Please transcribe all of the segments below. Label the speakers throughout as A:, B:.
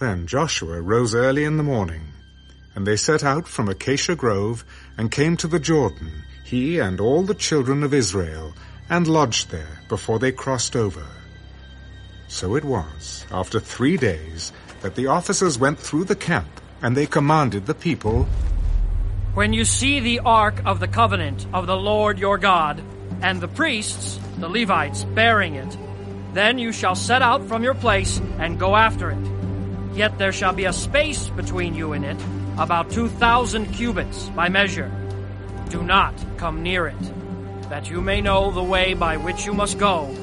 A: Then Joshua rose early in the morning, and they set out from Acacia Grove and came to the Jordan, he and all the children of Israel, and lodged there before they crossed over. So it was, after three days, that the officers went through the camp, and they commanded the people,
B: When you see the ark of the covenant of the Lord your God, and the priests, the Levites, bearing it, then you shall set out from your place and go after it. Yet there shall be a space between you and it, about two thousand cubits by measure. Do not come near it, that you may know the way by which you must go,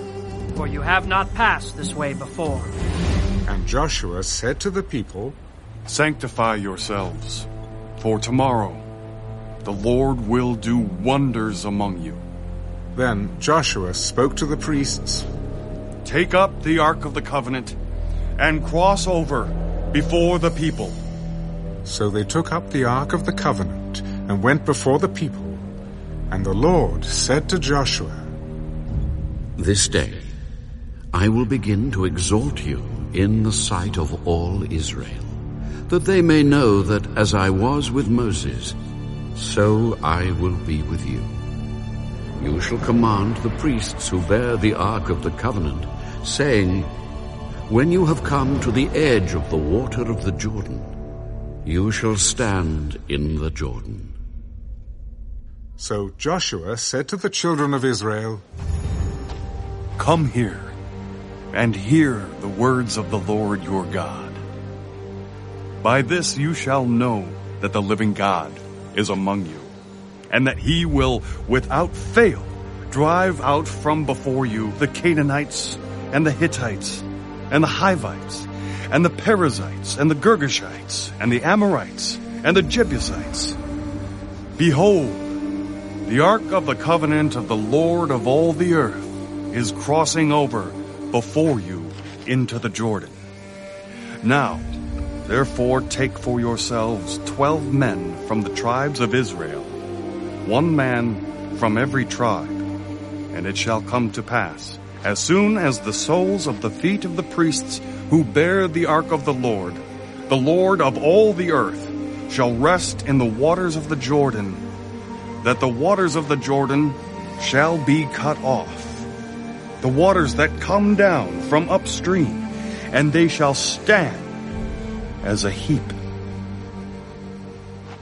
B: for you have not passed this way before.
A: And Joshua said to the people,
C: Sanctify yourselves, for tomorrow the Lord will do wonders among you.
A: Then Joshua spoke to the priests,
C: Take up the Ark of the Covenant and cross over before the people.
A: So they took up the Ark of the Covenant and went before the people. And the Lord said to Joshua,
D: This day I will begin to exalt you in the sight of all Israel, that they may know that as I was with Moses, so I will be with you. You shall command the priests who bear the Ark of the Covenant, saying, When you have come to the edge of the water of the Jordan, you shall stand in the Jordan.
A: So Joshua said to the children of Israel,
C: Come here and hear the words of the Lord your God. By this you shall know that the living God is among you, and that he will without fail drive out from before you the Canaanites and the Hittites and the Hivites and the Perizzites and the Girgashites and the Amorites and the Jebusites. Behold, the ark of the covenant of the Lord of all the earth is crossing over before you into the Jordan. Now, therefore take for yourselves twelve men from the tribes of Israel, one man from every tribe, and it shall come to pass, as soon as the soles of the feet of the priests who bear the ark of the Lord, the Lord of all the earth, shall rest in the waters of the Jordan, that the waters of the Jordan shall be cut off the waters that come down from upstream, and they shall stand as a heap.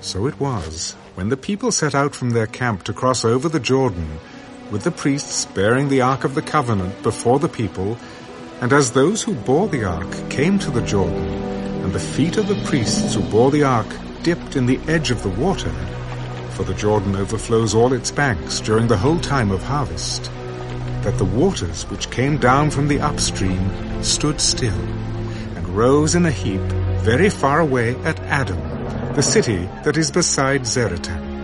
A: So it was, when the people set out from their camp to cross over the Jordan, with the priests bearing the Ark of the Covenant before the people, and as those who bore the Ark came to the Jordan, and the feet of the priests who bore the Ark dipped in the edge of the water, for the Jordan overflows all its banks during the whole time of harvest, that the waters which came down from the upstream stood still, and rose in a heap very far away at Adam, the city that is beside Zaretan.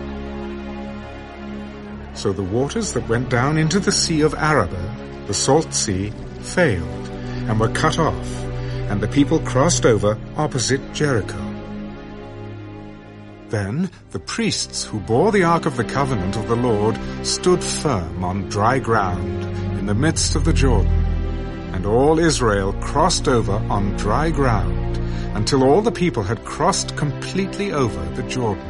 A: So the waters that went down into the sea of Arabah, the salt sea, failed, and were cut off, and the people crossed over opposite Jericho. Then the priests who bore the Ark of the Covenant of the Lord stood firm on dry ground in the midst of the Jordan, and all Israel crossed over on dry ground until all the people had crossed completely over the Jordan.